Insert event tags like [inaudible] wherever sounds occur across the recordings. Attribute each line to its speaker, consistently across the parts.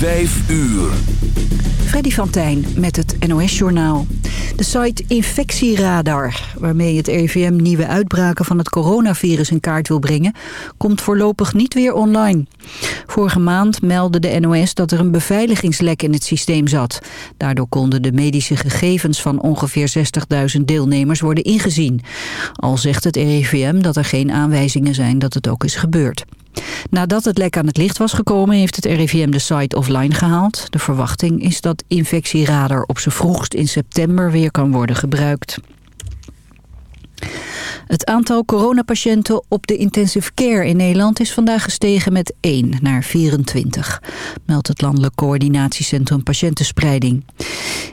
Speaker 1: Vijf uur.
Speaker 2: Freddy van Tijn met het NOS-journaal. De site Infectieradar, waarmee het RIVM nieuwe uitbraken van het coronavirus in kaart wil brengen, komt voorlopig niet weer online. Vorige maand meldde de NOS dat er een beveiligingslek in het systeem zat. Daardoor konden de medische gegevens van ongeveer 60.000 deelnemers worden ingezien. Al zegt het RIVM dat er geen aanwijzingen zijn dat het ook is gebeurd. Nadat het lek aan het licht was gekomen heeft het RIVM de site offline gehaald. De verwachting is dat Infectieradar op zijn vroegst in september weer kan worden gebruikt. Het aantal coronapatiënten op de intensive care in Nederland is vandaag gestegen met 1 naar 24, meldt het Landelijk Coördinatiecentrum Patiëntenspreiding.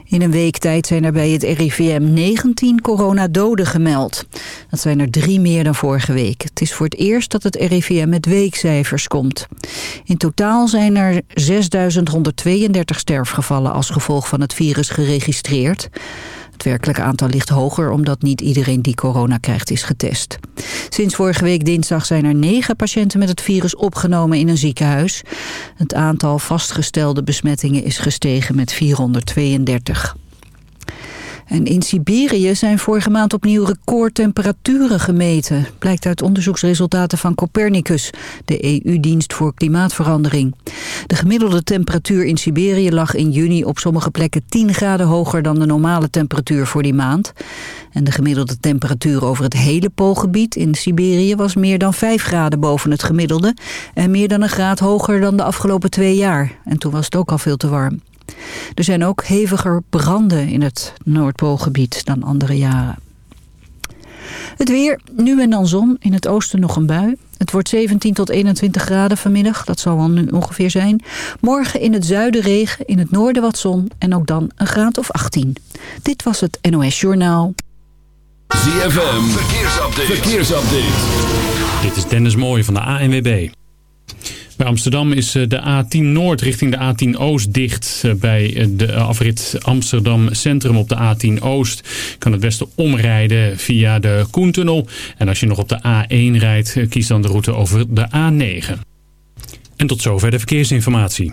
Speaker 2: In een week tijd zijn er bij het RIVM 19 coronadoden gemeld. Dat zijn er drie meer dan vorige week. Het is voor het eerst dat het RIVM met weekcijfers komt. In totaal zijn er 6.132 sterfgevallen als gevolg van het virus geregistreerd. Het werkelijke aantal ligt hoger omdat niet iedereen die corona krijgt is getest. Sinds vorige week dinsdag zijn er negen patiënten met het virus opgenomen in een ziekenhuis. Het aantal vastgestelde besmettingen is gestegen met 432. En in Siberië zijn vorige maand opnieuw recordtemperaturen gemeten. Blijkt uit onderzoeksresultaten van Copernicus, de EU-dienst voor klimaatverandering. De gemiddelde temperatuur in Siberië lag in juni op sommige plekken 10 graden hoger dan de normale temperatuur voor die maand. En de gemiddelde temperatuur over het hele Poolgebied in Siberië was meer dan 5 graden boven het gemiddelde. En meer dan een graad hoger dan de afgelopen twee jaar. En toen was het ook al veel te warm. Er zijn ook heviger branden in het Noordpoolgebied dan andere jaren. Het weer, nu en dan zon, in het oosten nog een bui. Het wordt 17 tot 21 graden vanmiddag, dat zal wel nu ongeveer zijn. Morgen in het zuiden regen, in het noorden wat zon en ook dan een graad of 18. Dit was het NOS Journaal.
Speaker 1: ZFM, verkeersupdate. verkeersupdate.
Speaker 3: Dit is Dennis Mooij van de ANWB. Bij Amsterdam is eh, de A10 Noord richting de A10 Oost dicht. Eh, bij eh, de afrit Amsterdam Centrum op de A10 Oost kan het beste omrijden via de Koentunnel. En als je nog op de A1 rijdt, kies dan de route over de A9. En tot zover de verkeersinformatie.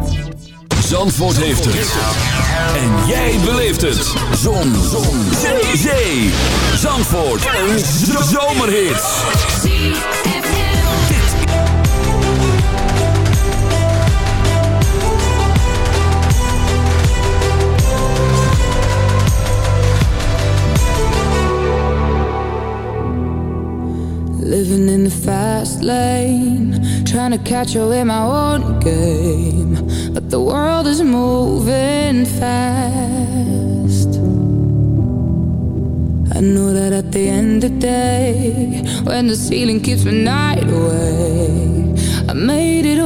Speaker 1: Zandvoort heeft het. En jij beleeft het. Zon. Zon. Zee. Zee. Zandvoort. Een zomerhit.
Speaker 4: Living in the fast lane Trying to catch up in my own game But the world is moving fast. I know that at the end of the day When the ceiling keeps my night away I made it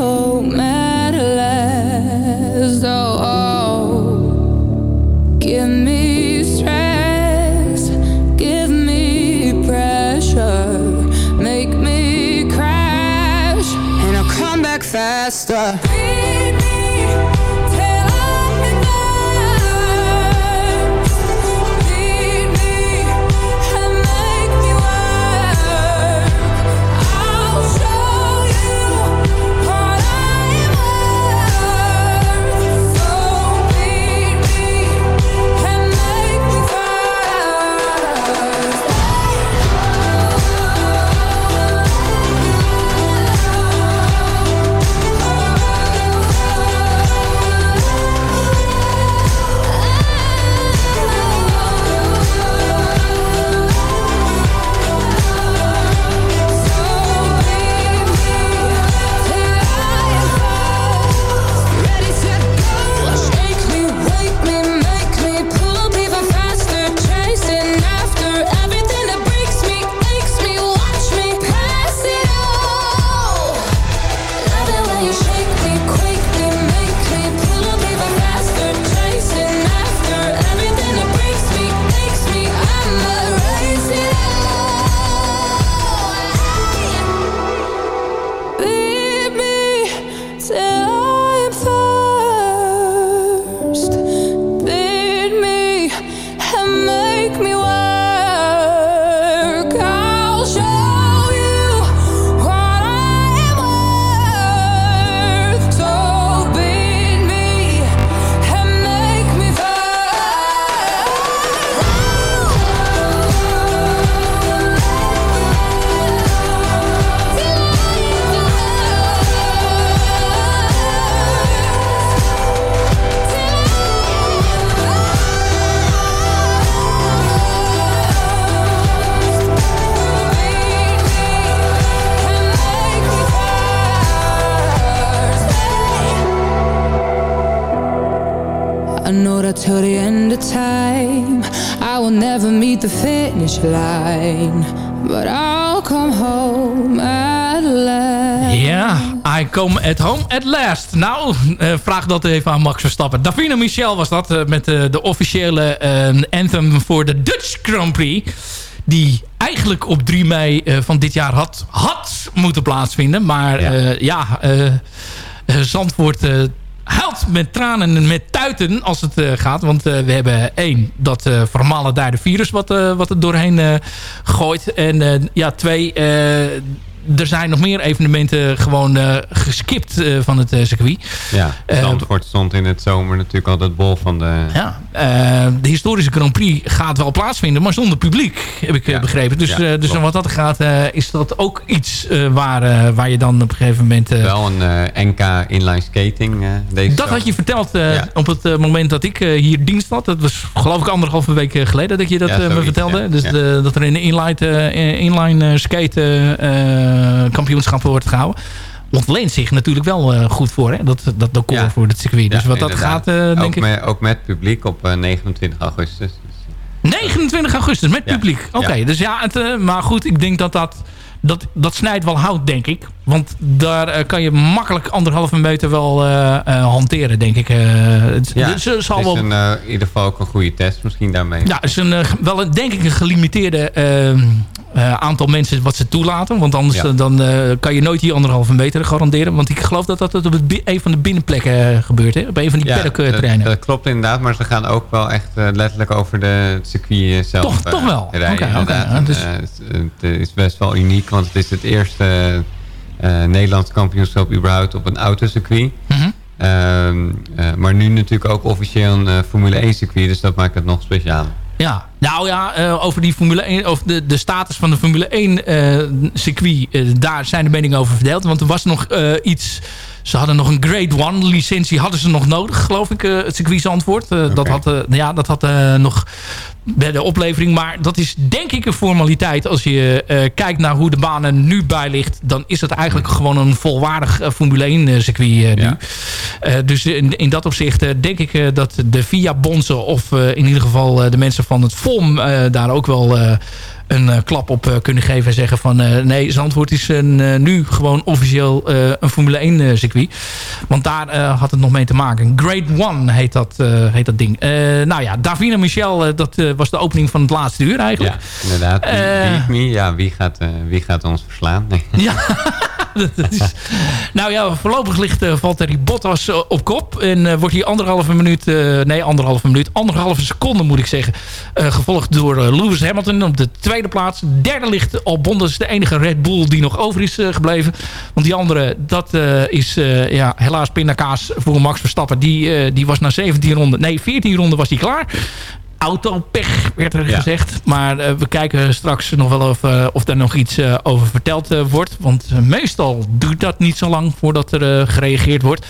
Speaker 4: line But I'll come home at last
Speaker 5: Ja, I come at home at last. Nou, uh, vraag dat even aan Max Verstappen. Davina Michel was dat uh, met uh, de officiële anthem voor de Dutch Grand Prix. Die eigenlijk op 3 mei van dit jaar had, had moeten plaatsvinden. Maar ja, ja Zandvoort huilt met tranen en met tuiten als het uh, gaat. Want uh, we hebben één, dat uh, vermalen daar de virus wat, wat er doorheen gooit. En ja, twee, er zijn nog meer evenementen gewoon uh, geskipt uh, van het uh, circuit.
Speaker 6: Ja, Zandvoort stond in het zomer natuurlijk al het bol van de...
Speaker 5: Ja, de historische Grand Prix gaat wel plaatsvinden, maar zonder publiek, heb ik ja. begrepen. Dus, ja, dus wat dat gaat, is dat ook iets waar, waar je dan op een gegeven moment...
Speaker 6: wel een NK inline skating deze
Speaker 5: Dat had je verteld ja. op het moment dat ik hier dienst had. Dat was geloof ik anderhalve week geleden dat je dat me vertelde. Dus de, dat er een inline, inline skate eh, kampioenschap wordt gehouden ontleent zich natuurlijk wel uh, goed voor. Hè? Dat, dat decor ja. voor het circuit. Dus ja, wat dat gaat, uh, denk
Speaker 6: ook
Speaker 5: ik...
Speaker 6: Met, ook met publiek op uh, 29 augustus.
Speaker 5: 29 augustus met publiek? Oké, okay, dus ja, het, maar goed, ik denk dat dat dat, dat snijdt wel hout, denk ik. Want daar kan je makkelijk anderhalve meter wel hanteren, denk ik.
Speaker 6: ja, dus, het is wel... een, in ieder geval ook een goede test misschien daarmee.
Speaker 5: Ja, het is een, wel een, denk ik een gelimiteerde aantal mensen wat ze toelaten. Want anders ja. dan, kan je nooit die anderhalve meter garanderen. Want ik geloof dat dat op het, een van de binnenplekken gebeurt. Hè? Op een van die ja.
Speaker 6: Dat, dat, klopt inderdaad, maar ze gaan ook wel echt letterlijk over de circuit zelf
Speaker 5: toch, toch wel?
Speaker 6: rijden. Okay, okay, dus... het is best wel uniek want het is het eerste Nederlands kampioenschap überhaupt op een autocircuit. -hmm. uh, maar nu natuurlijk ook officieel een Formule 1 circuit, dus dat maakt het nog speciaal.
Speaker 5: Ja, nou ja, over die Formule 1, over de, de status van de Formule 1 circuit, daar zijn de meningen over verdeeld. Want er was nog iets ze hadden nog een Grade 1 licentie hadden ze nog nodig, geloof ik, uh, het circuitantwoord. Uh, okay. Dat had, uh, ja, dat had nog bij de oplevering. Maar dat is denk ik een formaliteit. Als je kijkt naar hoe de banen nu bij ligt... dan is het eigenlijk gewoon een volwaardig Formule 1 circuit nu. Ja. dus in, in dat opzicht denk ik dat de VIA Bonzen... of in ieder geval de mensen van het FOM daar ook wel een uh, klap op uh, kunnen geven en zeggen van uh, nee, Zandvoort is een, nu gewoon officieel een Formule 1 circuit. Want daar had het nog mee te maken. Grade 1 heet dat, heet dat ding. nou ja, Davina Michel, dat was de opening van het laatste uur eigenlijk.
Speaker 6: Ja, inderdaad. Wie, wie, ja, wie, gaat, wie gaat ons verslaan? Nee. [laughs]
Speaker 5: Ja. [laughs] is, nou ja, voorlopig ligt uh, Valtteri Bottas uh, op kop. En uh, wordt hij anderhalve minuut, nee anderhalve minuut, anderhalve seconde moet ik zeggen, gevolgd door Lewis Hamilton op de tweede plaats. Derde ligt Albon, dat is de enige Red Bull die nog over is gebleven. Want die andere, dat is ja, helaas pindakaas voor Max Verstappen. Die, die was na 17 ronden, nee 14 ronden was hij klaar autopech, werd er gezegd. Maar uh, we kijken straks nog wel of, uh, of daar nog iets uh, over verteld wordt. Want meestal duurt dat niet zo lang voordat er gereageerd wordt.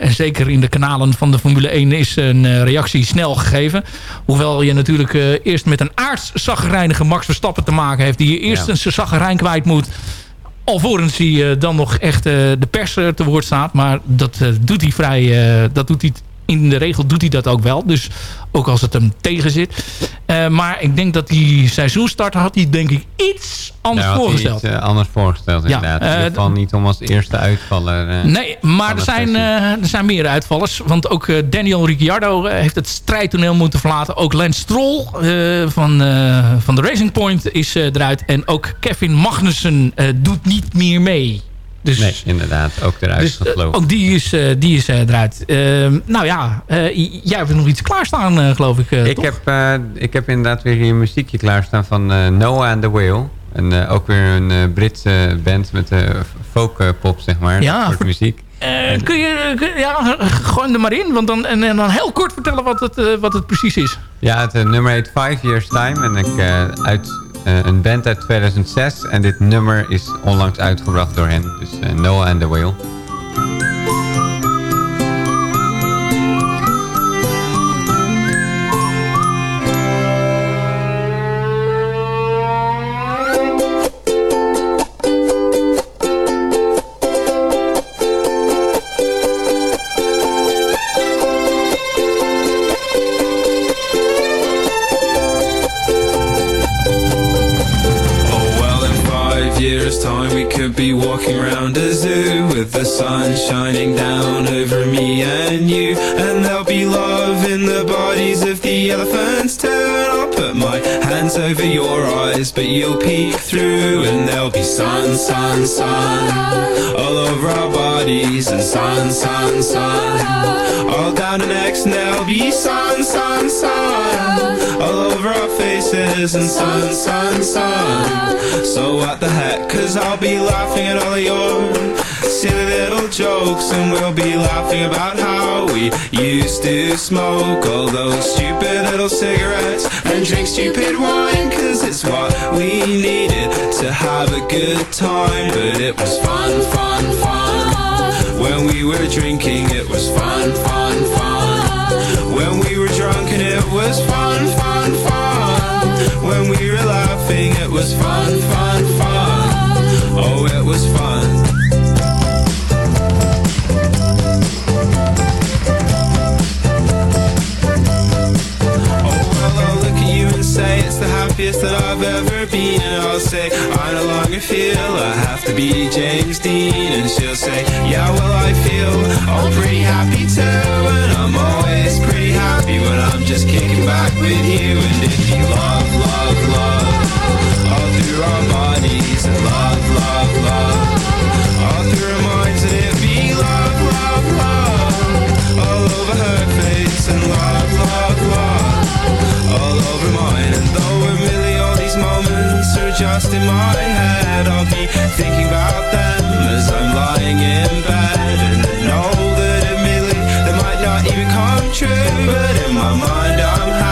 Speaker 5: en zeker in de kanalen van de Formule 1 is een reactie snel gegeven. Hoewel je natuurlijk eerst met een aardszagerijnige Max Verstappen te maken heeft... die je eerst ja. een zagerijn kwijt moet alvorens hij dan nog echt de pers te woord staat. Maar dat doet hij vrij, dat doet hij in de regel doet hij dat ook wel. Dus ook als het hem tegen zit. Uh, maar ik denk dat die seizoenstart had hij denk ik iets anders ja, voorgesteld.
Speaker 6: Iets, uh, anders voorgesteld inderdaad. Ja, uh, uh, niet om als eerste uitvaller...
Speaker 5: nee, maar er zijn, er zijn meer uitvallers. Want ook Daniel Ricciardo heeft het strijdtoneel moeten verlaten. Ook Lance Stroll van, van de Racing Point is eruit. En ook Kevin Magnussen doet niet meer mee.
Speaker 6: Dus, nee, inderdaad. Ook eruit dus,
Speaker 5: uh, Ook die is, uh, die is uh, eruit. Ehm, nou ja, jij hebt nog iets klaarstaan, geloof ik,
Speaker 6: ik heb, ik heb inderdaad weer hier een muziekje klaarstaan van Noah and the Whale. En ook weer een Britse band met folk pop, zeg maar. Ja, voor muziek.
Speaker 5: kun je, kun, ja, gooi er maar in. Want dan, en, en dan heel kort vertellen wat het, wat het precies is.
Speaker 6: Ja, het nummer heet Five Years Time. En ik, uit een band uit 2006. En dit nummer is onlangs uitgebracht door hen. Dus uh, Noah and the Whale.
Speaker 7: Be walking around a zoo with the sun shining down over me and you. And there'll be love in the bodies of the elephants too. Over your eyes, but you'll peek through. And there'll be sun, sun, sun all over our bodies. And sun, sun, sun all down the necks. And there'll be sun, sun, sun all over our faces. And sun, sun, sun. So what the heck? Cause I'll be laughing at all of your silly little jokes And we'll be laughing about how we used to smoke All those stupid little cigarettes And drink stupid wine Cause it's what we needed to have a good time. But it was fun, fun, fun. When we were drinking it was fun, fun, fun. When we were drunk and it was fun, fun, fun. When we were laughing it was fun, fun, fun I'll say, I no longer feel I have to be James Dean. And she'll say, yeah, well I feel all pretty happy too And I'm always pretty happy when I'm just kicking back with you. And if you love, love, love All through our just in my head. I'll be thinking about them as I'm lying in bed. And I know that admittedly they might not even come true But in my mind I'm having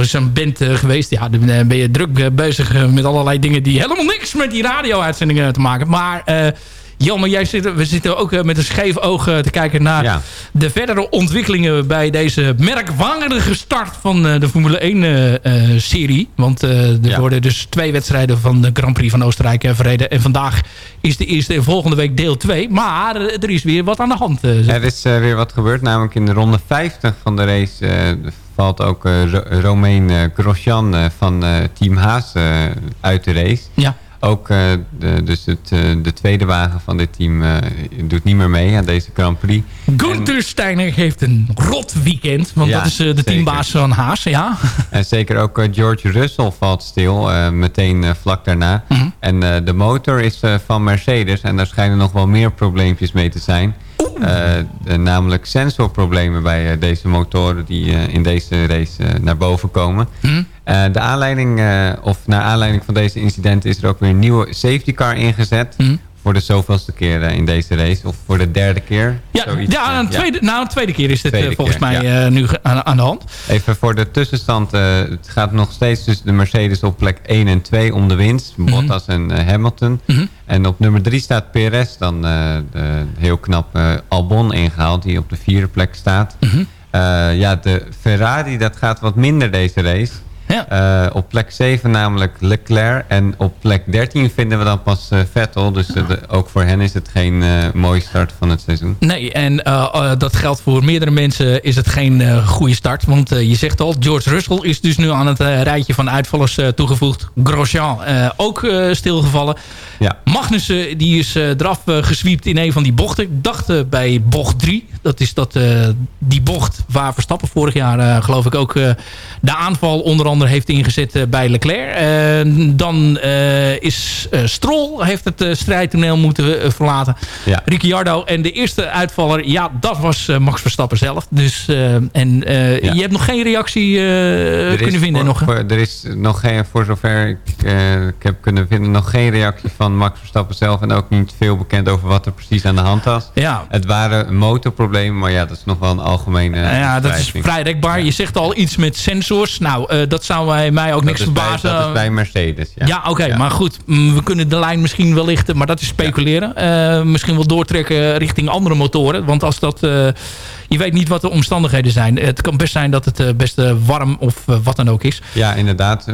Speaker 5: is een band geweest. Ja, dan ben je druk bezig met allerlei dingen die helemaal niks met die radio-uitzendingen te maken. Maar maar jij zit, we zitten ook eh, met een scheef oog eh, te kijken naar de verdere ontwikkelingen bij deze merkwaardige start van eh, de Formule 1-serie. Want er worden dus twee wedstrijden van de Grand Prix van Oostenrijk verreden. En vandaag is de eerste en volgende week deel 2. Maar er is weer wat aan de hand.
Speaker 6: er is weer wat gebeurd, namelijk in de ronde 50 van de race valt ook Romain Grosjean van Team Haas uit de race.
Speaker 5: Ja.
Speaker 6: Ook de, dus het, de tweede wagen van dit team doet niet meer mee aan deze Grand Prix.
Speaker 5: Gunther Steiner heeft een rot weekend. Want ja, dat is de zeker. teambaas van Haas. Ja. [laughs]
Speaker 6: En zeker ook George Russell valt stil. meteen vlak daarna.
Speaker 5: Mm -hmm.
Speaker 6: En de motor is van Mercedes. En daar schijnen nog wel meer probleempjes mee te zijn. Uh, namelijk sensorproblemen bij uh, deze motoren die in deze race naar boven komen.
Speaker 5: Hm?
Speaker 6: de aanleiding, of naar aanleiding van deze incidenten is er ook weer een nieuwe safety car ingezet.
Speaker 5: Hm?
Speaker 6: Voor de zoveelste keer in deze race. Of voor de derde keer.
Speaker 5: Ja, zoiets, ja, een tweede, ja. nou, tweede keer is dit tweede volgens keer, mij ja. nu aan, aan, de hand.
Speaker 6: Even voor de tussenstand. het gaat nog steeds tussen de Mercedes op plek 1 en 2 om de winst.
Speaker 5: Mhm.
Speaker 6: Bottas en Hamilton.
Speaker 5: Mm -hmm.
Speaker 6: En op nummer 3 staat Perez. Dan de, heel knap Albon ingehaald. Die op de vierde plek staat.
Speaker 5: Mm -hmm.
Speaker 6: ja, de Ferrari dat gaat wat minder deze race.
Speaker 5: Ja.
Speaker 6: Uh, op plek 7 namelijk Leclerc. En op plek 13 vinden we dan pas uh, Vettel. Dus uh, de, ook voor hen is het geen mooie start van het seizoen.
Speaker 5: Nee, en dat geldt voor meerdere mensen is het geen goede start. Want je zegt al, George Russell is dus nu aan het rijtje van uitvallers toegevoegd. Grosjean ook stilgevallen.
Speaker 6: Ja.
Speaker 5: Magnussen die is eraf geswiept in een van die bochten. Ik dacht bij bocht 3. Dat is dat, die bocht waar Verstappen vorig jaar geloof ik ook de aanval onder andere heeft ingezet bij Leclerc. Uh, dan uh, is uh, Stroll heeft het strijdtoneel moeten verlaten.
Speaker 6: Ja.
Speaker 5: Ricciardo en de eerste uitvaller, ja, dat was Max Verstappen zelf. Dus, en ja. je hebt nog geen reactie kunnen vinden.
Speaker 6: Voor,
Speaker 5: nog,
Speaker 6: voor, er is nog geen, voor zover ik, ik heb kunnen vinden, nog geen reactie van Max Verstappen zelf. En ook niet veel bekend over wat er precies aan de hand was.
Speaker 5: Ja.
Speaker 6: Het waren motorproblemen, maar ja, dat is nog wel een algemene...
Speaker 5: ja, dat is vrij rekbaar. Ja. Je zegt al iets met sensors. Nou, dat zou wij, mij ook
Speaker 6: dat
Speaker 5: niks verbazen.
Speaker 6: Bij, dat is bij Mercedes, ja.
Speaker 5: Ja, oké. Okay, ja. Maar goed, we kunnen de lijn misschien wel lichten. Maar dat is speculeren. Ja. Uh, misschien wel doortrekken richting andere motoren. Want als dat... Uh, je weet niet wat de omstandigheden zijn. Het kan best zijn dat het best warm of wat dan ook is.
Speaker 6: Ja, inderdaad.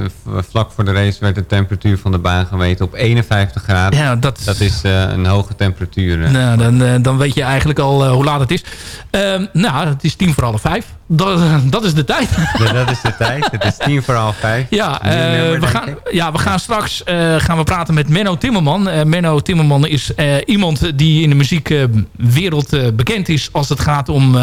Speaker 6: Vlak voor de race werd de temperatuur van de baan gemeten op 51 graden.
Speaker 5: Ja, dat,
Speaker 6: dat is een hoge temperatuur.
Speaker 5: Nou, dan, dan weet je eigenlijk al hoe laat het is. Ehm, nou, het is tien voor half vijf. Dat, dat is de tijd.
Speaker 6: Ja, dat is de tijd. Het is tien voor half vijf.
Speaker 5: Ja, uh, nummer, we, gaan, ja we gaan straks uh, gaan we praten met Menno Timmerman. Uh, Menno Timmerman is iemand die in de muziekwereld bekend is... als het gaat om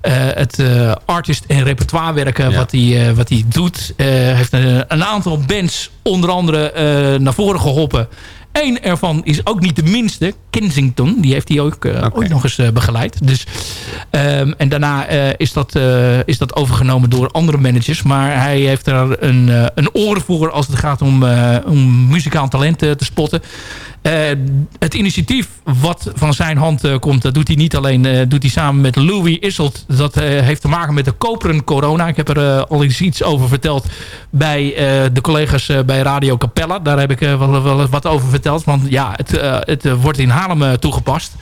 Speaker 5: het artist- en repertoirewerk ja. wat hij wat hij doet. heeft een, een, aantal bands onder andere naar voren geholpen... Eén ervan is ook niet de minste. Kensington. Die heeft hij ook uh, okay. ooit nog eens uh, begeleid. Dus, um, en daarna uh, is, dat, is dat overgenomen door andere managers. Maar hij heeft er een, een oor voor als het gaat om, om muzikaal talent te spotten. Uh, het initiatief wat van zijn hand uh, komt, dat doet hij niet alleen uh, doet hij samen met Louis Isselt. Dat heeft te maken met de koperen corona. Ik heb er al eens iets over verteld bij de collega's bij Radio Capella. Daar heb ik wel, wel wat over verteld. Want ja, het, het wordt in Haarlem toegepast.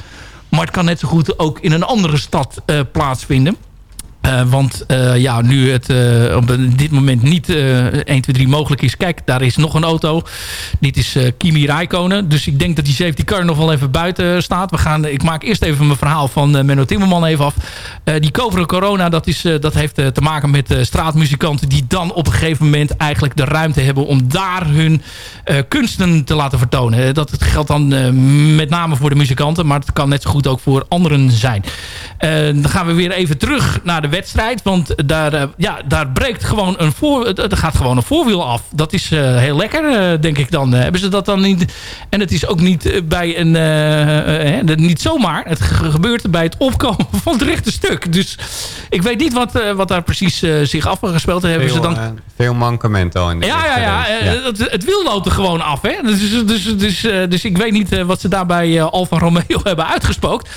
Speaker 5: Maar het kan net zo goed ook in een andere stad plaatsvinden. Uh, want uh, ja, nu het uh, op dit moment niet 1, 2, 3 mogelijk is. Kijk, daar is nog een auto. Dit is Kimi Räikkönen. Dus ik denk dat die safety car nog wel even buiten staat. We gaan, ik maak eerst even mijn verhaal van Menno Timmerman even af. die coveren corona, dat, is, dat heeft te maken met straatmuzikanten... die dan op een gegeven moment eigenlijk de ruimte hebben... om daar hun kunsten te laten vertonen. Dat geldt dan met name voor de muzikanten... maar het kan net zo goed ook voor anderen zijn. dan gaan we weer even terug naar de wedstrijd. Want daar, uh, ja, daar breekt gewoon een voor, er gaat gewoon een voorwiel af. Dat is uh, heel lekker, uh, denk ik dan. hebben ze dat dan niet? En het is ook niet bij een niet zomaar. Het gebeurt bij het opkomen [laughs] van het rechte stuk. Dus ik weet niet wat, wat daar precies zich afgespeeld heeft. Hebben ze dan
Speaker 6: veel mankementen al in de
Speaker 5: ja, ja, ja, ja. Het, het, wiel loopt er gewoon af. Hè? Dus, dus, dus, dus ik weet niet wat ze daar bij Alfa Romeo [laughs] hebben uitgespookt.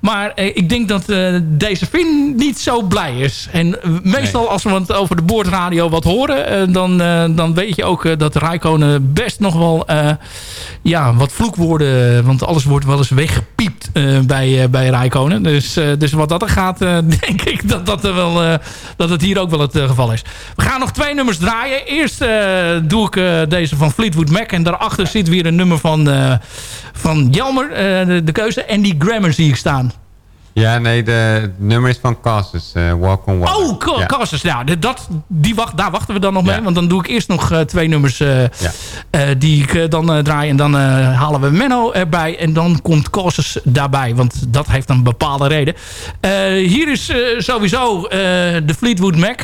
Speaker 5: Maar ik denk dat deze Finn niet zo blij is. En meestal als we het over de boordradio wat horen... dan, dan weet je ook dat Rijkonen best nog wel ja, wat vloekwoorden... want alles wordt wel eens weggepiept bij, bij Rijkonen. Dus, dus wat dat er gaat, [laughs] denk ik dat, dat, er wel, dat het hier ook wel het geval is. We gaan nog twee nummers draaien. Eerst doe ik deze van Fleetwood Mac. En daarachter zit weer een nummer van, van Jelmer, de, de keuze. En die Grammar zie ik staan.
Speaker 6: Ja, nee, de, het nummer is van Cassus, uh, Walk on Water.
Speaker 5: Oh, ja. Cassus. Nou, dat, die wacht, daar wachten we dan nog mee. Want dan doe ik eerst nog uh, twee nummers uh, ja. die ik dan draai. En dan halen we Menno erbij. En dan komt Cassus daarbij. Want dat heeft een bepaalde reden. hier is sowieso de Fleetwood Mac.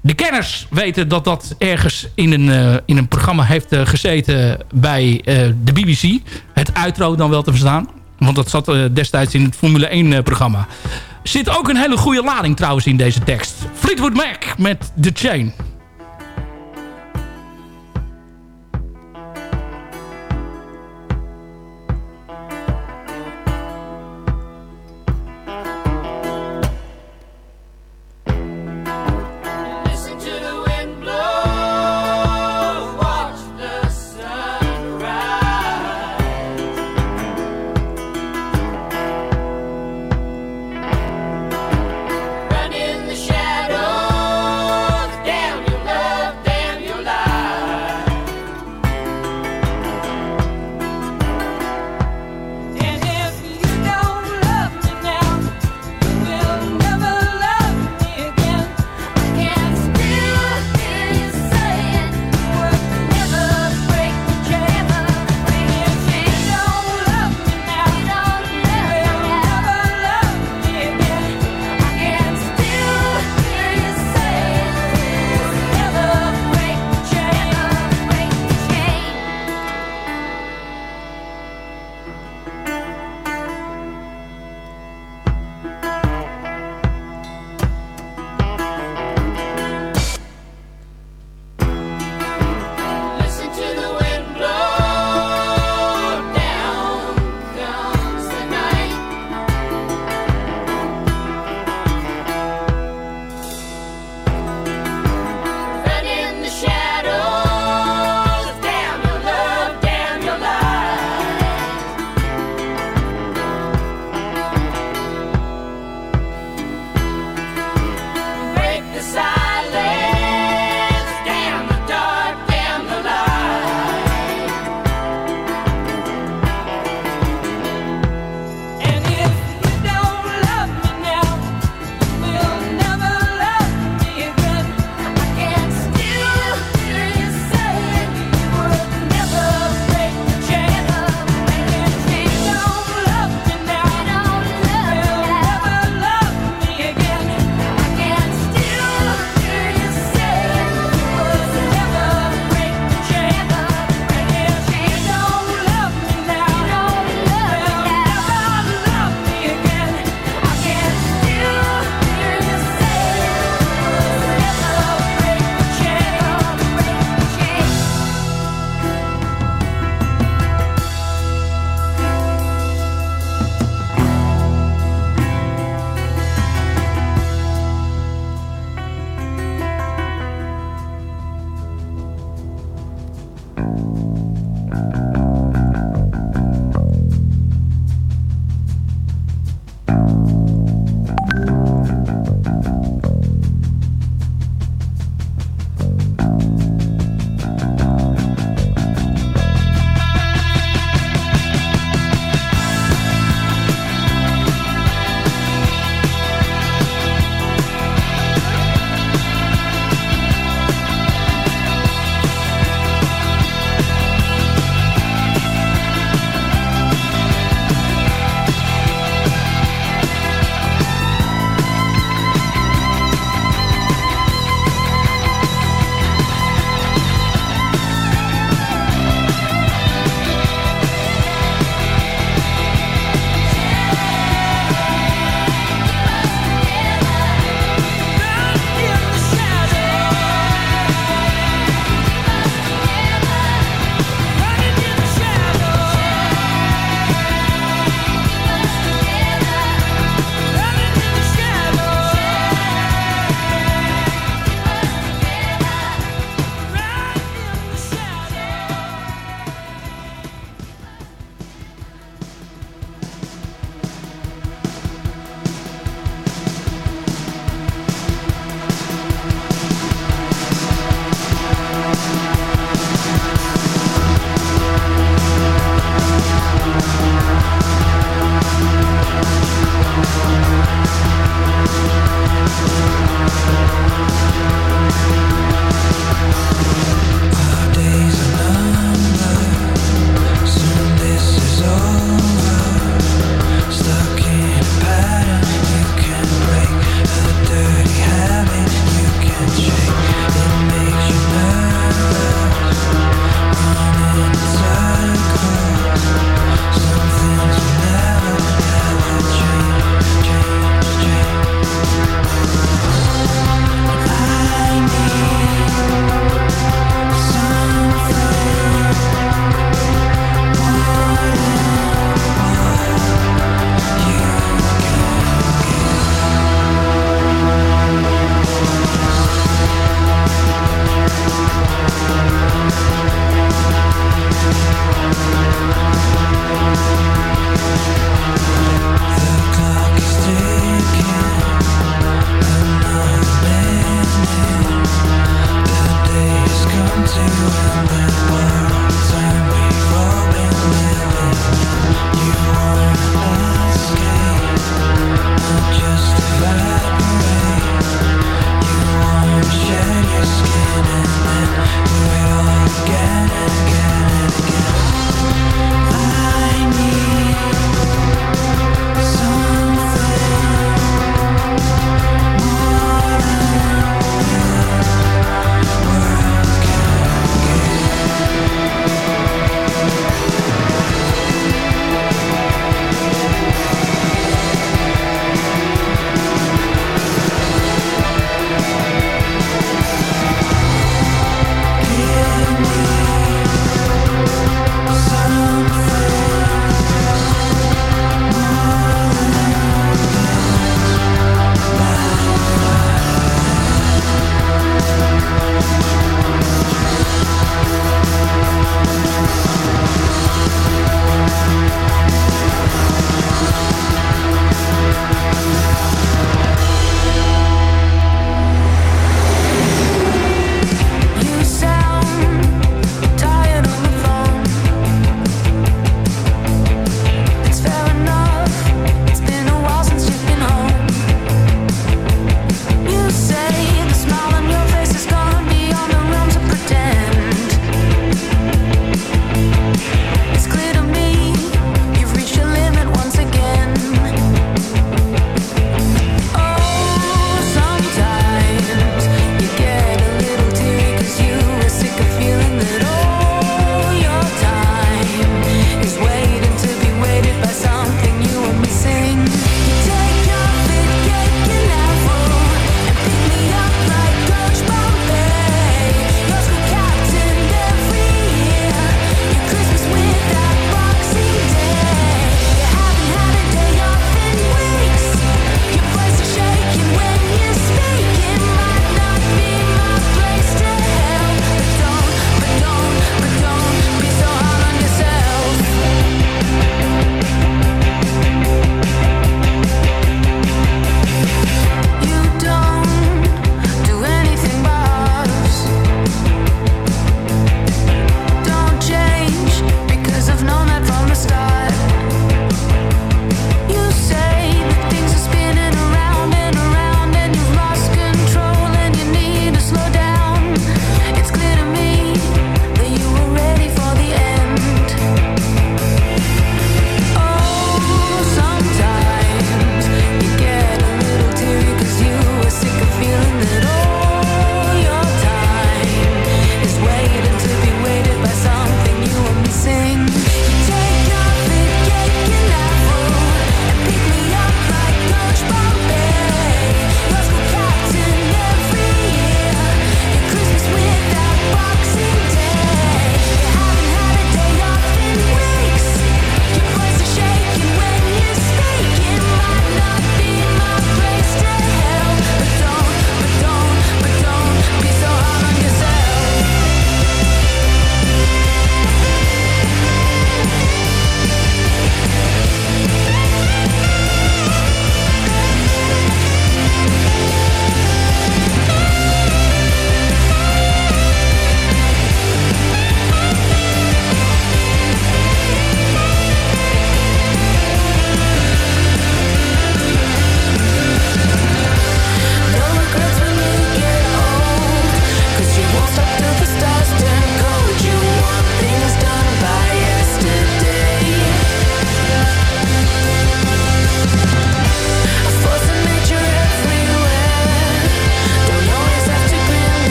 Speaker 5: De kenners weten dat dat ergens in een, in een programma heeft gezeten bij de BBC. Het uitro dan wel te verstaan. Want dat zat uh, destijds in het Formule 1 uh, programma. Zit ook een hele goede lading trouwens in deze tekst. Fleetwood Mac met The Chain.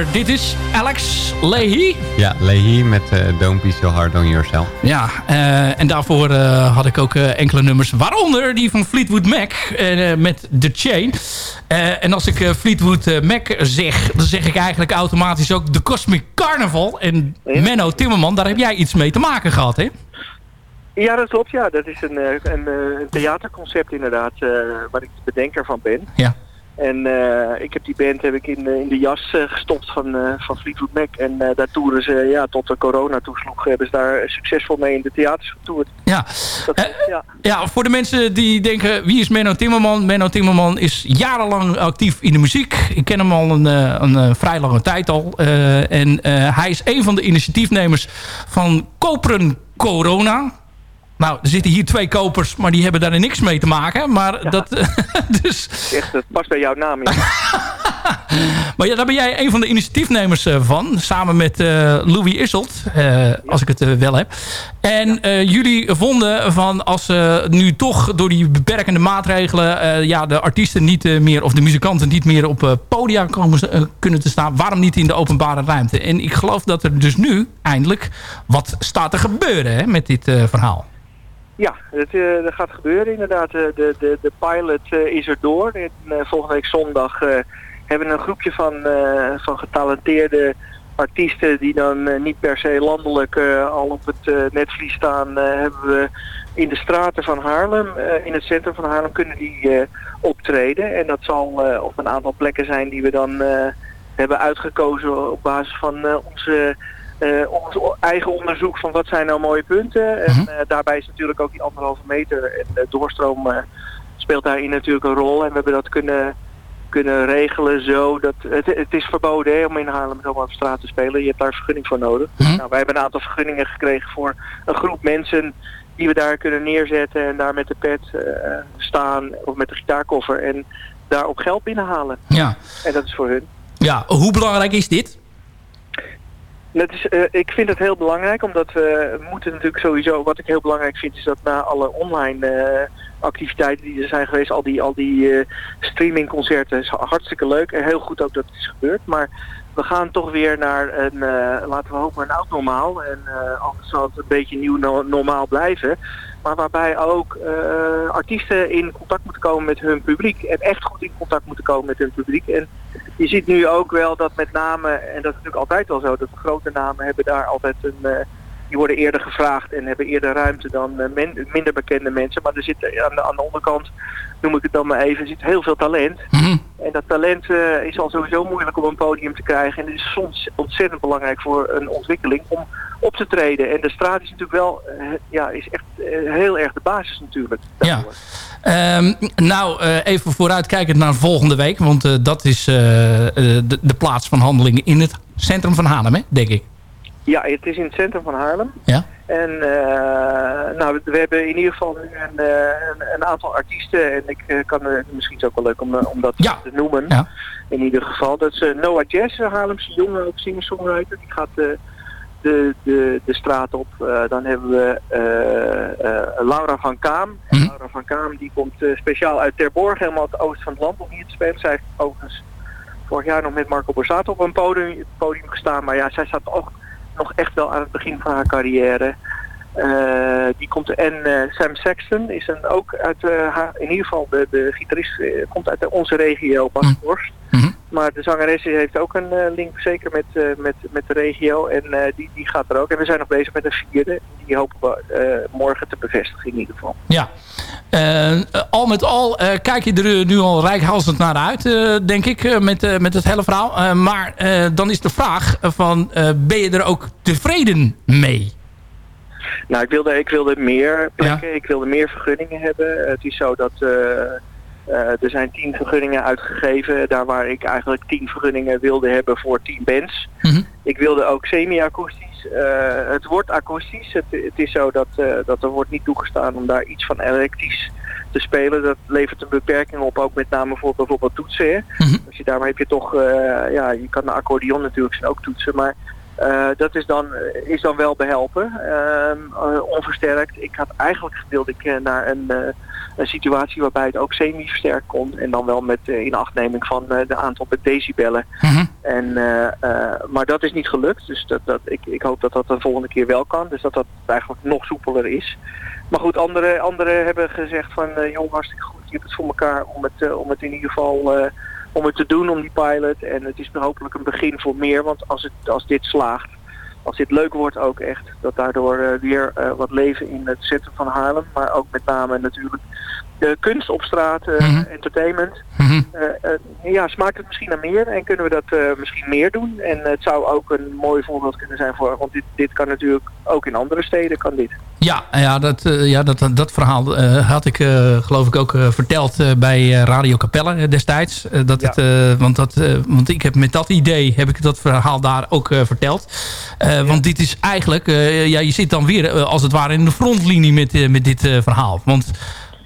Speaker 5: Eh, dit is Alex Leahy.
Speaker 6: Ja, Leahy met uh, Don't Be So Hard On Yourself.
Speaker 5: Ja, uh, en daarvoor uh, had ik ook enkele nummers. Waaronder die van Fleetwood Mac met The Chain. en als ik Fleetwood Mac zeg, dan zeg ik eigenlijk automatisch ook de Cosmic Carnival. En Menno Timmerman, daar heb jij iets mee te maken gehad, hè?
Speaker 8: Ja, dat klopt. Ja. Dat is een, een, een theaterconcept inderdaad, waar ik de bedenker van ben.
Speaker 5: Ja.
Speaker 8: En uh, ik heb die band heb ik in, in de jas uh, gestopt van, uh, van Fleetwood Mac. En daar toeren ze, ja, tot de corona toesloeg, hebben ze daar succesvol mee in de theaters getoerd.
Speaker 5: Ja. Dat, ja. ja, voor de mensen die denken, wie is Menno Timmerman? Menno Timmerman is jarenlang actief in de muziek. Ik ken hem al een, een vrij lange tijd al. en hij is een van de initiatiefnemers van Koperen Corona. Nou, er zitten hier twee kopers, maar die hebben daar niks mee te maken. Maar dat... [laughs] dus...
Speaker 8: Echt, het past bij jouw naam. Ja. [laughs]
Speaker 5: maar ja, daar ben jij een van de initiatiefnemers uh, van. Samen met uh, Louis Isselt, uh, als ik het wel heb. En jullie vonden van als ze nu toch door die beperkende maatregelen... ja, de artiesten niet meer, of de muzikanten niet meer op podia komen, kunnen te staan. Waarom niet in de openbare ruimte? En ik geloof dat er dus nu eindelijk wat staat te gebeuren hè, met dit verhaal.
Speaker 8: Ja, het, uh, dat gaat gebeuren inderdaad. de, de, de pilot uh, is er door. En, volgende week zondag hebben we een groepje van, van getalenteerde artiesten die dan niet per se landelijk al op het netvlies staan. hebben we in de straten van Haarlem, in het centrum van Haarlem, kunnen die optreden. En dat zal op een aantal plekken zijn die we dan hebben uitgekozen op basis van onze uh, ons eigen onderzoek van wat zijn nou mooie punten. En uh, daarbij is natuurlijk ook die anderhalve meter en de doorstroom uh, speelt daarin natuurlijk een rol. En we hebben dat kunnen, kunnen regelen zo dat... Het, het is verboden hè, om in Haarlem zomaar op straat te spelen. Je hebt daar vergunning voor nodig.
Speaker 5: Mhm.
Speaker 8: Nou, wij hebben een aantal vergunningen gekregen voor een groep mensen die we daar kunnen neerzetten en daar met de pet staan of met de gitaarkoffer en daar ook geld binnenhalen.
Speaker 5: Ja.
Speaker 8: En dat is voor hun.
Speaker 5: Ja, hoe belangrijk is dit?
Speaker 8: Is, uh, ik vind het heel belangrijk, omdat we moeten natuurlijk sowieso... Wat ik heel belangrijk vind is dat na alle online uh, activiteiten die er zijn geweest... al die, al die uh, streamingconcerten, is hartstikke leuk. En heel goed ook dat het is gebeurd. Maar we gaan toch weer naar een, laten we hopen, een oud normaal. En anders zal het een beetje nieuw no normaal blijven. Maar waarbij ook artiesten in contact moeten komen met hun publiek. En echt goed in contact moeten komen met hun publiek. En je ziet nu ook wel dat met name, en dat is natuurlijk altijd wel zo, dat grote namen hebben daar altijd een, uh, die worden eerder gevraagd en hebben eerder ruimte dan uh, men, minder bekende mensen. Maar er zit aan de, aan de onderkant, noem ik het dan maar even, zit heel veel talent.
Speaker 5: Mm.
Speaker 8: En dat talent uh, is al sowieso moeilijk om een podium te krijgen. En het is soms ontzettend belangrijk voor een ontwikkeling om op te treden. En de straat is natuurlijk wel, ja, is echt heel erg de basis natuurlijk.
Speaker 5: Ja. Um, nou, even vooruitkijkend naar volgende week. Want dat is de, de, plaats van handeling in het centrum van Haarlem, hè, denk ik.
Speaker 8: Ja, het is in het centrum van Haarlem.
Speaker 5: Ja.
Speaker 8: En nou, we hebben in ieder geval een, een, een aantal artiesten. En ik kan het misschien is ook wel leuk om, om dat
Speaker 5: ja.
Speaker 8: te noemen.
Speaker 5: Ja.
Speaker 8: In ieder geval. Dat is Noah Jazz, Haarlemse jongen, ook singer-songwriter. Die gaat de, de, de straat op. Uh, dan hebben we uh, Laura van Kaam.
Speaker 5: Mm -hmm.
Speaker 8: Laura van Kaam die komt speciaal uit Terborg, helemaal het oosten van het land om hier te spelen. Zij heeft overigens vorig jaar nog met Marco Borsato op een podium, podium gestaan. Maar ja, zij staat ook nog echt wel aan het begin van haar carrière. die komt en Sam Sexton is een, ook uit haar, in ieder geval de, de gitarist komt uit onze regio, Basborst.
Speaker 5: Mm -hmm.
Speaker 8: Maar de zangeres heeft ook een uh, link zeker met, uh, met, met de regio. En uh, die, die gaat er ook. En we zijn nog bezig met een vierde. Die hopen we morgen te bevestigen in ieder geval.
Speaker 5: Ja. al met al kijk je er nu al rijkhalsend naar uit, denk ik, met, met het hele verhaal. maar dan is de vraag van, ben je er ook tevreden mee?
Speaker 8: Nou, ik wilde, ik wilde meer plekken, ja. ik wilde meer vergunningen hebben. Het is zo dat... Uh, er zijn tien vergunningen uitgegeven, daar waar ik eigenlijk tien vergunningen wilde hebben voor tien bands.
Speaker 5: Mm -hmm.
Speaker 8: Ik wilde ook semi-akoestisch. Uh, het wordt akoestisch. Het, het is zo dat, uh, dat er wordt niet toegestaan om daar iets van elektrisch te spelen. Dat levert een beperking op, ook met name voor bijvoorbeeld toetsen.
Speaker 5: Mm -hmm.
Speaker 8: Dus je, daarmee heb je toch, ja, je kan een accordeon natuurlijk zijn ook toetsen, maar dat is dan, is dan wel behelpen, ehm, onversterkt. Ik had eigenlijk gewild ik naar een, een situatie waarbij het ook semi-versterkt kon. En dan wel met inachtneming van de aantal decibellen.
Speaker 5: Mhm.
Speaker 8: En, maar dat is niet gelukt. Dus dat, dat, ik, ik hoop dat dat de volgende keer wel kan. Dus dat dat eigenlijk nog soepeler is. Maar goed, anderen andere hebben gezegd van, joh, hartstikke goed, je hebt het voor elkaar om het, om het in ieder geval om het te doen, om die pilot. En het is hopelijk een begin voor meer, want als, het, als dit slaagt, als dit leuk wordt ook echt, dat daardoor weer wat leven in het zetten van Haarlem, maar ook met name natuurlijk de kunst op straat, mm -hmm. entertainment.
Speaker 5: Mm -hmm.
Speaker 8: uh, ja, smaakt het misschien naar meer en kunnen we dat uh, misschien meer doen. En het zou ook een mooi voorbeeld kunnen zijn voor, want dit, dit kan natuurlijk ook in andere steden, kan dit.
Speaker 5: Ja, ja, dat, ja dat, dat verhaal had ik geloof ik ook verteld bij Radio Capelle destijds. dat ja. het, want, dat, want ik heb met dat idee heb ik dat verhaal daar ook verteld. Ja. Want dit is eigenlijk, ja, je zit dan weer als het ware in de frontlinie met, met dit verhaal. Want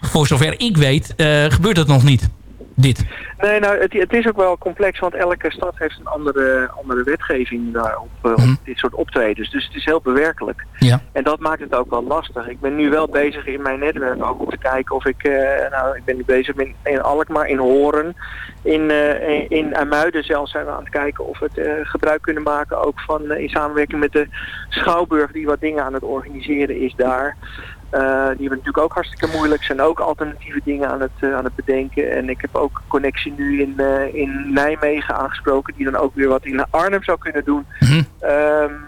Speaker 5: voor zover ik weet, uh, gebeurt dat nog niet, dit.
Speaker 8: Nee, nou, het, het, is ook wel complex, want elke stad heeft een andere, andere wetgeving daarop, uh, mm. op dit soort optredens. Dus het is heel bewerkelijk.
Speaker 5: Ja.
Speaker 8: En dat maakt het ook wel lastig. Ik ben nu wel bezig in mijn netwerk ook om te kijken of ik, uh, nou, ik ben nu bezig in, in Alkmaar, in Horen, in, in, in Amuiden zelfs zijn we aan het kijken of we het gebruik kunnen maken ook van, in samenwerking met de Schouwburg die wat dingen aan het organiseren is daar. Uh, die hebben natuurlijk ook hartstikke moeilijk. Zijn ook alternatieve dingen aan het, uh, aan het bedenken. En ik heb ook connectie nu in, uh, in Nijmegen aangesproken. Die dan ook weer wat in Arnhem zou kunnen doen.
Speaker 5: Mm -hmm.
Speaker 8: um,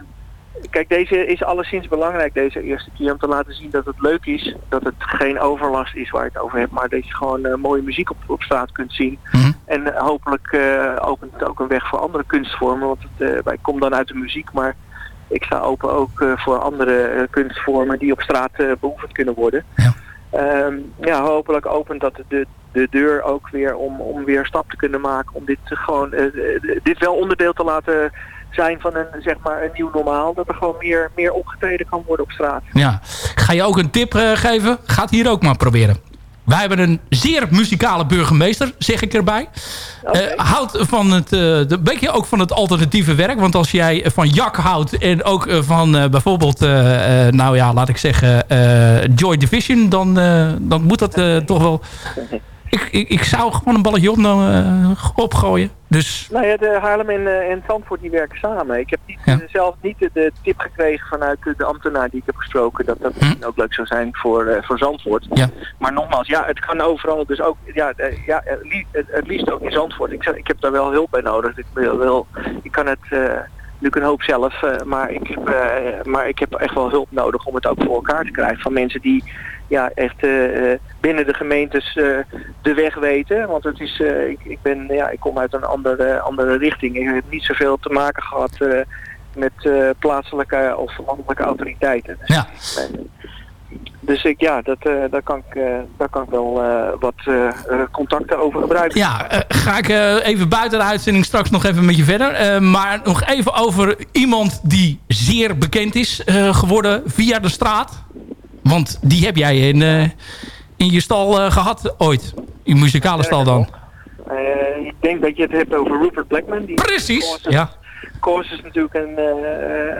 Speaker 8: kijk, deze is alleszins belangrijk deze eerste keer. Om te laten zien dat het leuk is. Dat het geen overlast is waar je het over hebt. Maar dat je gewoon mooie muziek op, op straat kunt zien.
Speaker 5: Mm -hmm.
Speaker 8: En hopelijk opent het ook een weg voor andere kunstvormen. Want het, wij komen dan uit de muziek. Maar ik sta open ook uh, voor andere uh, kunstvormen die op straat uh, beoefend kunnen worden.
Speaker 5: Ja.
Speaker 8: Um, ja, hopelijk opent dat de, de deur ook weer om, om weer stap te kunnen maken. Om dit gewoon dit wel onderdeel te laten zijn van een, zeg maar, een nieuw normaal. Dat er gewoon meer, meer opgetreden kan worden op straat.
Speaker 5: Ja. Ga je ook een tip geven? Ga het hier ook maar proberen. Wij hebben een zeer muzikale burgemeester, zeg ik erbij.
Speaker 8: Okay.
Speaker 5: Uh, houdt van het, uh, een beetje ook van het alternatieve werk. Want als jij van Jak houdt en ook uh, van bijvoorbeeld, nou ja, laat ik zeggen, Joy Division, dan, dan moet dat toch wel... [laughs] Ik, ik, ik, zou gewoon een balletje op, opgooien. Dus...
Speaker 8: Nou ja, de Haarlem en, uh, en Zandvoort die werken samen. Ik heb niet, ja. zelf niet de, tip gekregen vanuit de, ambtenaar die ik heb gesproken... dat dat misschien hm. ook leuk zou zijn voor, uh, voor Zandvoort.
Speaker 5: Ja.
Speaker 8: Maar nogmaals, ja, het kan overal. Dus ook, ja, ja het, het, liefst ook in Zandvoort. Ik, ik heb daar wel hulp bij nodig. Ik, wil, wil, ik kan het natuurlijk een hoop zelf. maar, ik heb, maar ik heb echt wel hulp nodig om het ook voor elkaar te krijgen. Van mensen die ja, echt uh, binnen de gemeentes uh, de weg weten. Want het is, uh, ik, ik, ben, ja, ik kom uit een andere, andere richting. Ik heb niet zoveel te maken gehad met plaatselijke of landelijke autoriteiten.
Speaker 5: Ja.
Speaker 8: dus ik, ja, dat, daar, kan ik, daar kan ik wel wat contacten over gebruiken.
Speaker 5: Ja, ga ik even buiten de uitzending straks nog even met je verder. maar nog even over iemand die zeer bekend is geworden via de straat. Want die heb jij in, uh, in je stal uh, gehad ooit. In muzikale stal dan.
Speaker 8: Uh, ik denk dat je het hebt over Rupert Blackman. Die
Speaker 5: Precies, ja.
Speaker 8: Courses natuurlijk een,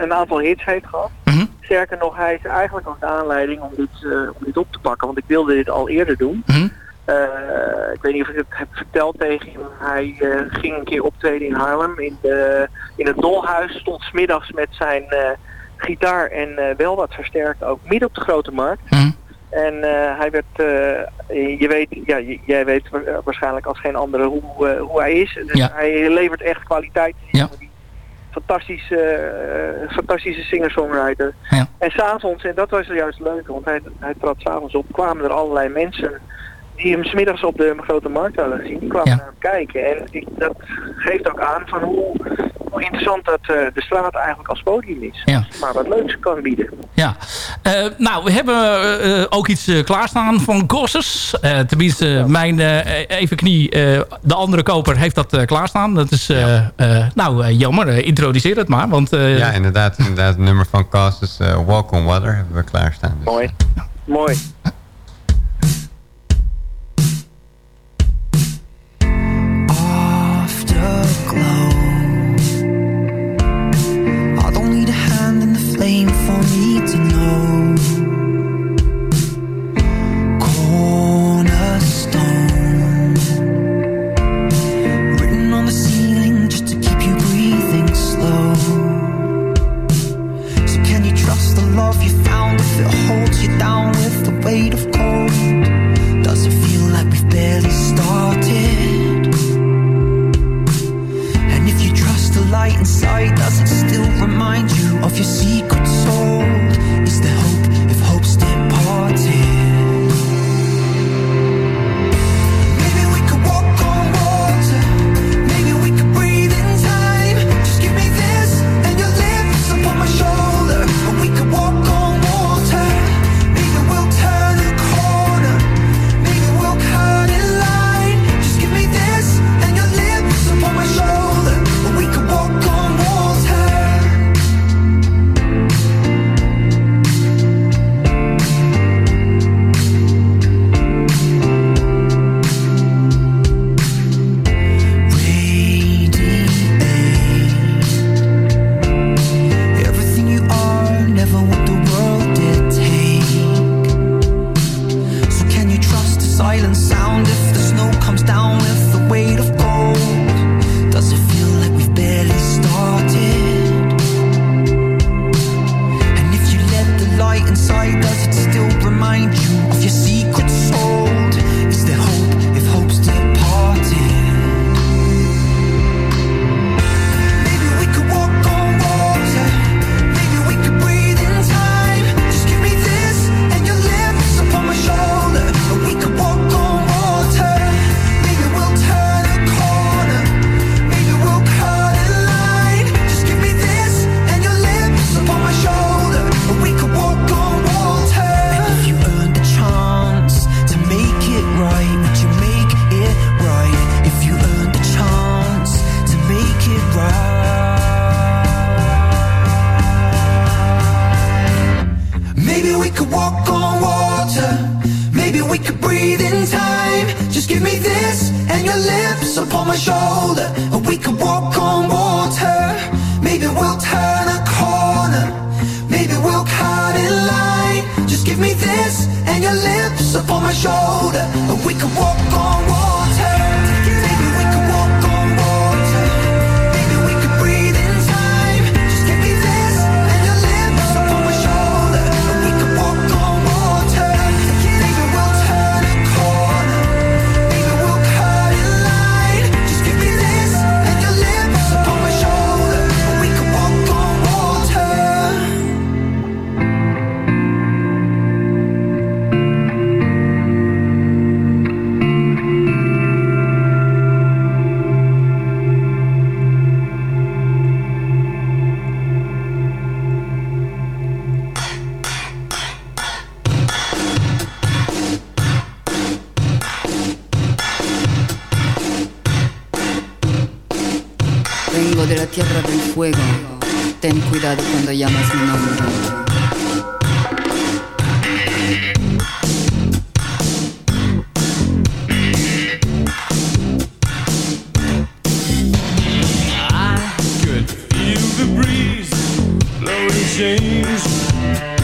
Speaker 8: een aantal hits heeft gehad.
Speaker 5: Mm -hmm.
Speaker 8: Sterker nog, hij is eigenlijk ook de aanleiding om dit, om dit op te pakken. Want ik wilde dit al eerder doen.
Speaker 5: Mm -hmm.
Speaker 8: ik weet niet of ik het heb verteld tegen hem. Hij ging een keer optreden in Haarlem. In, de, in het Dolhuis stond smiddags met zijn gitaar en uh, wel wat versterkt ook midden op de grote markt.
Speaker 5: Mm.
Speaker 8: En uh, hij werd, uh, je weet, ja, jij weet waarschijnlijk als geen andere hoe, hoe hij is. Dus
Speaker 5: ja.
Speaker 8: hij levert echt kwaliteit.
Speaker 5: Ja.
Speaker 8: Fantastische, fantastische singer-songwriter.
Speaker 5: Ja.
Speaker 8: En s'avonds, en dat was juist leuk, want hij, hij trad s'avonds op, kwamen er allerlei mensen die hem smiddags op de grote markt hadden gezien. Die kwamen
Speaker 5: Ja.
Speaker 8: naar hem kijken. En ik, dat geeft ook aan van hoe, hoe interessant dat eh, de straat eigenlijk als podium is.
Speaker 5: Ja.
Speaker 8: Maar wat leuks kan bieden.
Speaker 5: Ja, Eh, nou, we hebben eh, ook iets klaarstaan van Gosses. Eh, tenminste, mijn eh, even knie, eh, de andere koper heeft dat eh, klaarstaan. Dat is, eh, eh, nou, eh, jammer. Introduceer het maar, want... eh,
Speaker 6: Ja, inderdaad. inderdaad het nummer van eh, Walk on Water. Hebben we klaarstaan. Dus,
Speaker 8: Mooi. Mooi.
Speaker 5: close. shoes.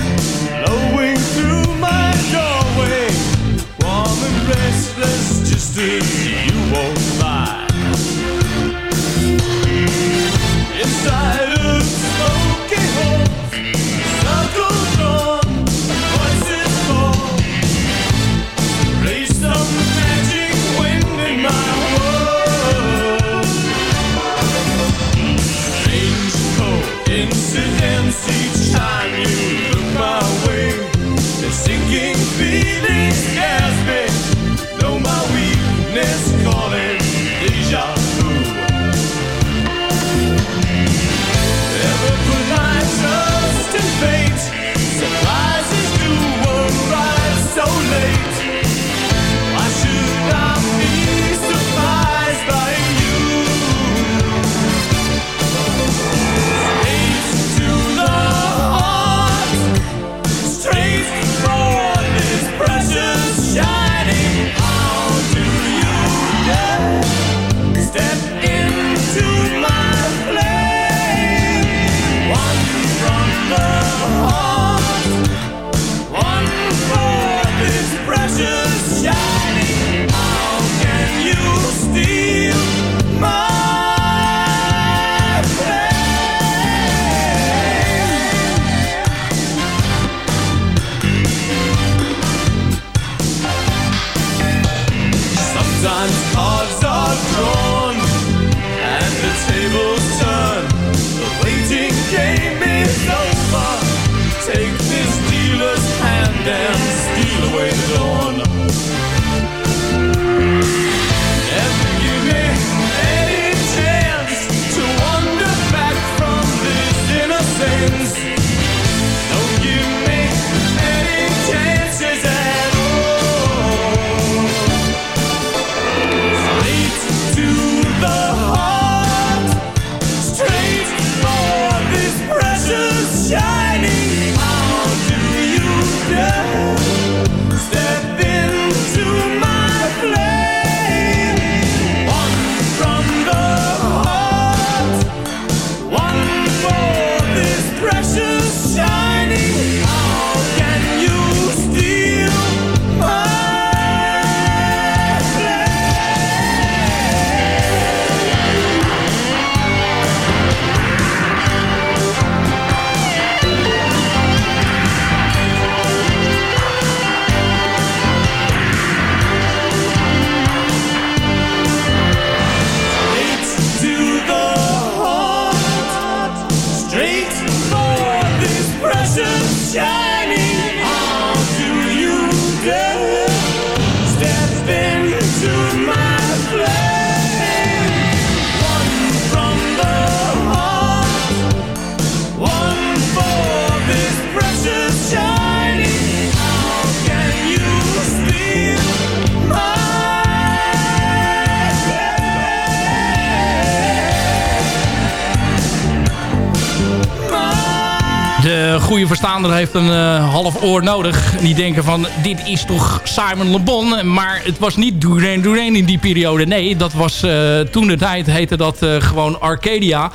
Speaker 5: Verstaander heeft een eh, half oor nodig. Die denken van, dit is toch Simon Le Bon. Maar het was niet Duran Duran in die periode. Nee, dat was eh, toen de tijd heette dat eh, gewoon Arcadia.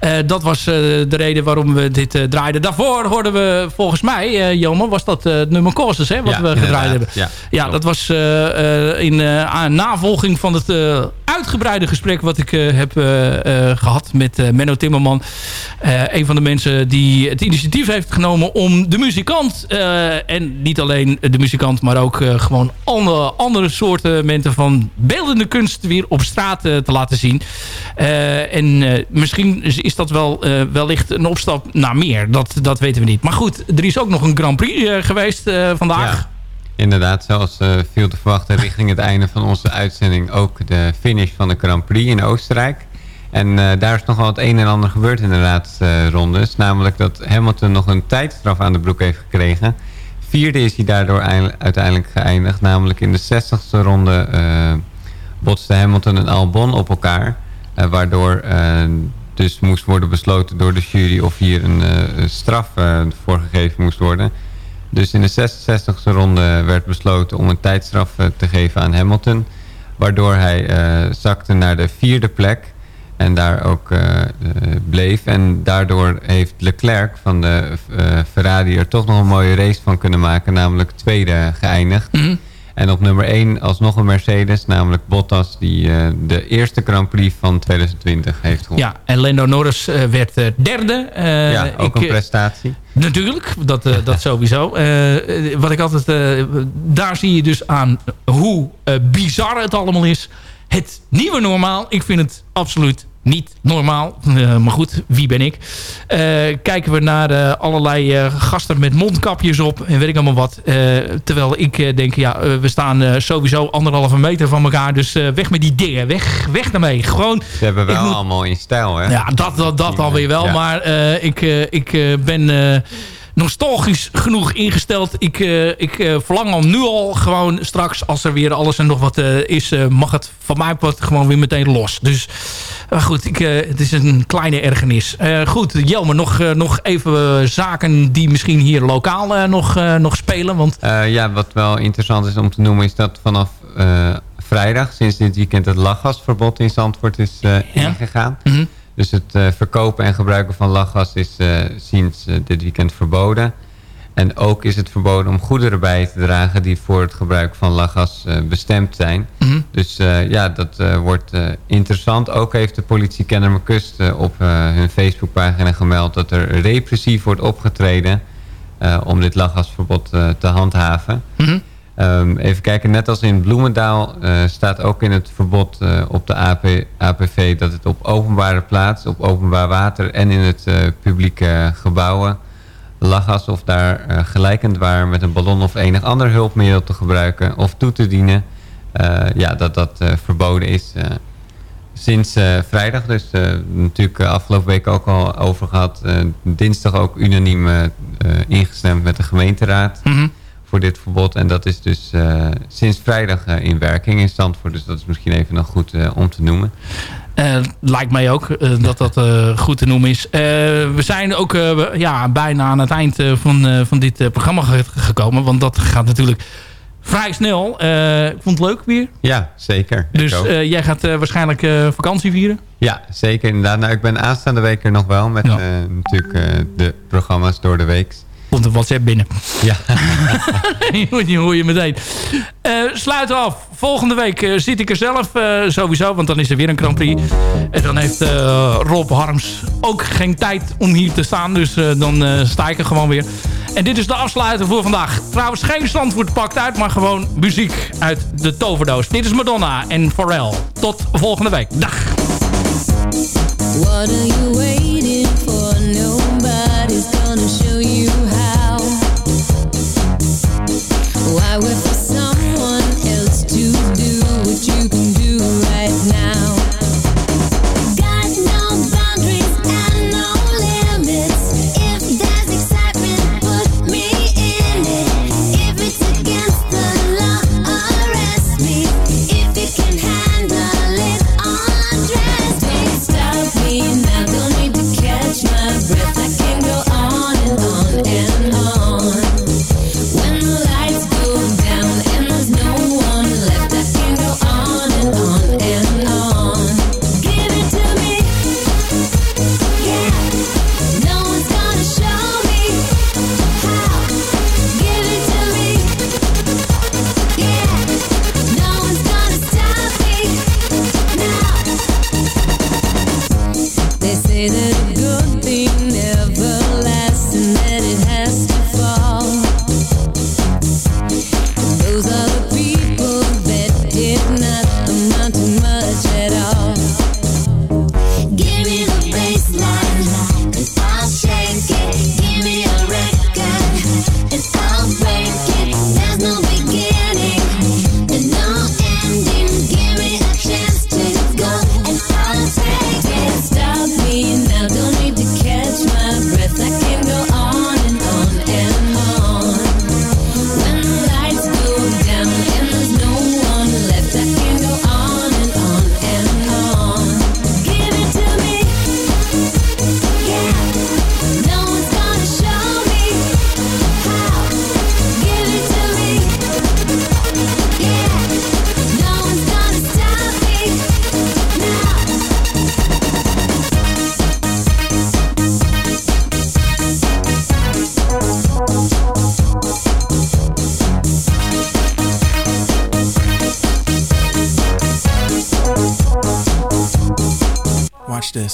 Speaker 5: Eh, dat was eh, de reden waarom we dit eh, draaiden. Daarvoor hoorden we volgens mij, Jelmer, was dat het nummer Causes, hè, wat
Speaker 6: Ja,
Speaker 5: we gedraaid hebben.
Speaker 6: Ja,
Speaker 5: Ja, dat was in aan navolging van het uitgebreide gesprek wat ik heb eh, eh, gehad met Menno Timmerman. Een van de mensen die het initiatief heeft genomen om de muzikant, en niet alleen de muzikant, maar ook gewoon andere, andere soorten mensen van beeldende kunst weer op straat te laten zien. En misschien is, is dat wel eh, wellicht een opstap naar meer. Dat, dat weten we niet. Maar goed, er is ook nog een Grand Prix eh, geweest eh, vandaag.
Speaker 6: Ja, inderdaad, zoals viel te verwachten [laughs] richting het einde van onze uitzending ook de finish van de Grand Prix in Oostenrijk. En daar is nog wel het een en ander gebeurd in de laatste rondes. Namelijk dat Hamilton nog een tijdstraf aan de broek heeft gekregen. Vierde is hij daardoor eindelijk- uiteindelijk geëindigd. Namelijk in de 60ste ronde eh botste Hamilton en Albon op elkaar. Waardoor dus moest worden besloten door de jury of hier een eh, straf eh, voor gegeven moest worden. Dus in de 66e ronde werd besloten om een tijdstraf eh, te geven aan Hamilton. Waardoor hij zakte naar de vierde plek. En daar ook bleef. En daardoor heeft Leclerc van de Ferrari er toch nog een mooie race van kunnen maken. Namelijk tweede geëindigd.
Speaker 5: Mhm.
Speaker 6: En op nummer 1 alsnog een Mercedes. Namelijk Bottas die eh, de eerste Grand Prix van 2020 heeft gewonnen.
Speaker 5: Ja, en Lando Norris eh, werd eh, derde.
Speaker 6: Ja, ook
Speaker 5: ik,
Speaker 6: een prestatie.
Speaker 5: Natuurlijk, dat, dat [laughs] sowieso. Wat ik altijd, daar zie je dus aan hoe bizar het allemaal is. Het nieuwe normaal, ik vind het absoluut niet normaal. Eh, maar goed, wie ben ik? Eh, kijken we naar eh, allerlei gasten met mondkapjes op en weet ik allemaal wat. Terwijl ik denk, ja, we staan sowieso anderhalve meter van elkaar. Dus weg met die dingen, weg, weg daarmee. Gewoon
Speaker 6: Ze hebben wel
Speaker 5: moet-
Speaker 6: allemaal in stijl, hè?
Speaker 5: ja, dat, dat, dat alweer wel.
Speaker 6: ja.
Speaker 5: Maar ik, ik ben nostalgisch genoeg ingesteld. Ik, eh, ik eh, verlang al nu al gewoon straks, als er weer alles en nog wat eh, is, mag het van mij part gewoon weer meteen los. Dus goed, ik, het is een kleine ergernis. Goed, Jelmer, nog, nog even zaken die misschien hier lokaal nog, nog spelen. Want
Speaker 6: ja, wat wel interessant is om te noemen is dat vanaf vrijdag, sinds dit weekend, het lachgasverbod in Zandvoort is eh,
Speaker 5: Ja.
Speaker 6: ingegaan.
Speaker 5: Mhm.
Speaker 6: Dus het eh, verkopen en gebruiken van lachgas is eh, sinds eh, dit weekend verboden. En ook is het verboden om goederen bij te dragen die voor het gebruik van lachgas bestemd zijn.
Speaker 5: Mhm.
Speaker 6: Dus ja, dat wordt interessant. Ook heeft de politie Kennemerkust op hun Facebookpagina gemeld dat er repressief wordt opgetreden om dit lachgasverbod te handhaven.
Speaker 5: Mhm.
Speaker 6: Ehm, even kijken, net als in Bloemendaal eh, staat ook in het verbod eh, op de AP, APV dat het op openbare plaats, op openbaar water en in het eh, publieke gebouwen lachgas of daar gelijkend waar met een ballon of enig ander hulpmiddel te gebruiken of toe te dienen, ja, dat dat verboden is. sinds vrijdag, dus natuurlijk afgelopen week ook al over gehad. eh, dinsdag ook unaniem ingestemd met de gemeenteraad
Speaker 5: Mhm.
Speaker 6: Voor dit verbod. En dat is dus eh, sinds vrijdag eh, in werking in Zandvoort. Dus dat is misschien even nog goed eh, om te noemen.
Speaker 5: Lijkt mij ook dat dat goed te noemen is. We zijn ook ja, bijna aan het eind van, van dit programma ge- gekomen. Want dat gaat natuurlijk vrij snel. Ik vond het leuk weer.
Speaker 6: Ja, zeker.
Speaker 5: Dus jij gaat waarschijnlijk vakantie vieren.
Speaker 6: ja, zeker inderdaad. Nou, ik ben aanstaande week er nog wel met
Speaker 5: Ja.
Speaker 6: natuurlijk de programma's door de week.
Speaker 5: Komt een WhatsApp binnen.
Speaker 6: Ja,
Speaker 5: Die [laughs] hoor je meteen. Eh sluit af. Volgende week eh, zit ik er zelf eh, sowieso. Want dan is er weer een Grand Prix. En dan heeft eh, Rob Harms ook geen tijd om hier te staan. Dus eh, dan eh, sta ik er gewoon weer. En dit is de afsluiter voor vandaag. Trouwens geen Zandvoort pakt uit. Maar gewoon muziek uit de toverdoos. Dit is Madonna en Pharrell. Tot volgende week. Dag.
Speaker 9: Lonely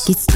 Speaker 1: It's.